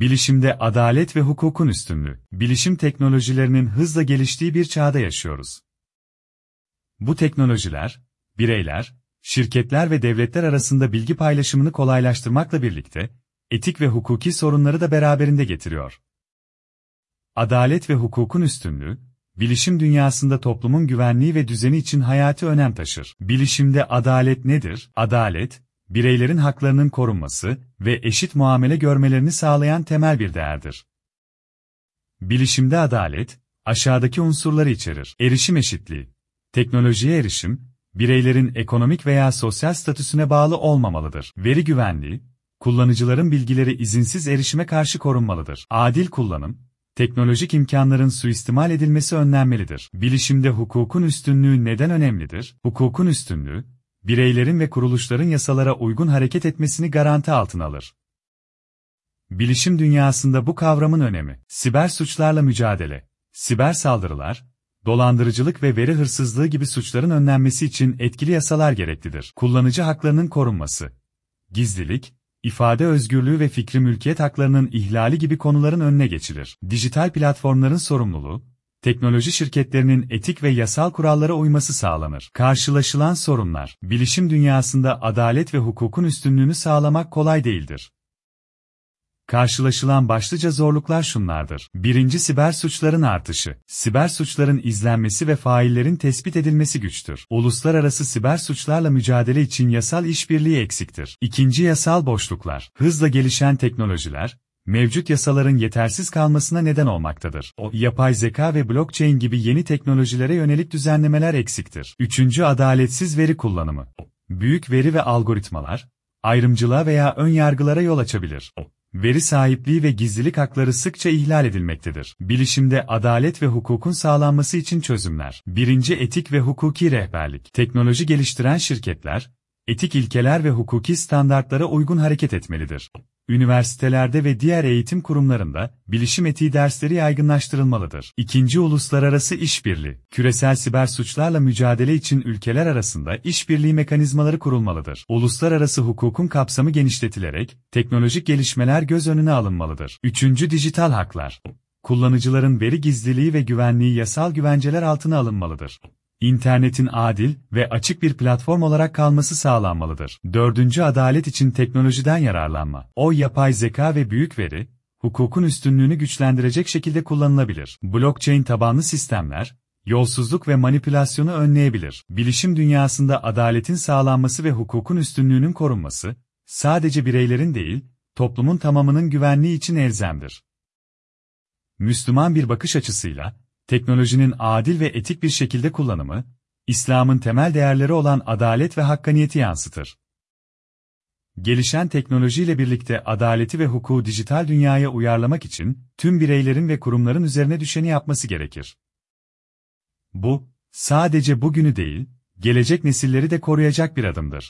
Bilişimde adalet ve hukukun üstünlüğü. Bilişim teknolojilerinin hızla geliştiği bir çağda yaşıyoruz. Bu teknolojiler, bireyler, şirketler ve devletler arasında bilgi paylaşımını kolaylaştırmakla birlikte, etik ve hukuki sorunları da beraberinde getiriyor. Adalet ve hukukun üstünlüğü, bilişim dünyasında toplumun güvenliği ve düzeni için hayati önem taşır. Bilişimde adalet nedir? Adalet, bireylerin haklarının korunması ve eşit muamele görmelerini sağlayan temel bir değerdir. Bilişimde adalet, aşağıdaki unsurları içerir. Erişim eşitliği. Teknolojiye erişim, bireylerin ekonomik veya sosyal statüsüne bağlı olmamalıdır. Veri güvenliği, kullanıcıların bilgileri izinsiz erişime karşı korunmalıdır. Adil kullanım, teknolojik imkanların suistimal edilmesi önlenmelidir. Bilişimde hukukun üstünlüğü neden önemlidir? Hukukun üstünlüğü, bireylerin ve kuruluşların yasalara uygun hareket etmesini garanti altına alır. Bilişim dünyasında bu kavramın önemi, siber suçlarla mücadele, siber saldırılar, dolandırıcılık ve veri hırsızlığı gibi suçların önlenmesi için etkili yasalar gereklidir. Kullanıcı haklarının korunması, gizlilik, ifade özgürlüğü ve fikri mülkiyet haklarının ihlali gibi konuların önüne geçilir. Dijital platformların sorumluluğu, teknoloji şirketlerinin etik ve yasal kurallara uyması sağlanır. Karşılaşılan sorunlar, bilişim dünyasında adalet ve hukukun üstünlüğünü sağlamak kolay değildir. Karşılaşılan başlıca zorluklar şunlardır. Birinci siber suçların artışı. Siber suçların izlenmesi ve faillerin tespit edilmesi güçtür. Uluslararası siber suçlarla mücadele için yasal işbirliği eksiktir. İkinci yasal boşluklar. Hızla gelişen teknolojiler, mevcut yasaların yetersiz kalmasına neden olmaktadır. O, yapay zeka ve blockchain gibi yeni teknolojilere yönelik düzenlemeler eksiktir. Üçüncü adaletsiz veri kullanımı. Büyük veri ve algoritmalar, ayrımcılığa veya ön yargılara yol açabilir. Veri sahipliği ve gizlilik hakları sıkça ihlal edilmektedir. Bilişimde adalet ve hukukun sağlanması için çözümler. Birinci etik ve hukuki rehberlik. Teknoloji geliştiren şirketler, etik ilkeler ve hukuki standartlara uygun hareket etmelidir. Üniversitelerde ve diğer eğitim kurumlarında bilişim etiği dersleri yaygınlaştırılmalıdır. İkinci uluslararası işbirliği. Küresel siber suçlarla mücadele için ülkeler arasında işbirliği mekanizmaları kurulmalıdır. Uluslararası hukukun kapsamı genişletilerek teknolojik gelişmeler göz önüne alınmalıdır. Üçüncü dijital haklar. Kullanıcıların veri gizliliği ve güvenliği yasal güvenceler altına alınmalıdır. İnternetin adil ve açık bir platform olarak kalması sağlanmalıdır. Dördüncü adalet için teknolojiden yararlanma. O yapay zeka ve büyük veri, hukukun üstünlüğünü güçlendirecek şekilde kullanılabilir. Blockchain tabanlı sistemler, yolsuzluk ve manipülasyonu önleyebilir. Bilişim dünyasında adaletin sağlanması ve hukukun üstünlüğünün korunması, sadece bireylerin değil, toplumun tamamının güvenliği için elzemdir. Müslüman bir bakış açısıyla, teknolojinin adil ve etik bir şekilde kullanımı, İslam'ın temel değerleri olan adalet ve hakkaniyeti yansıtır. Gelişen teknolojiyle birlikte adaleti ve hukuku dijital dünyaya uyarlamak için tüm bireylerin ve kurumların üzerine düşeni yapması gerekir. Bu, sadece bugünü değil, gelecek nesilleri de koruyacak bir adımdır.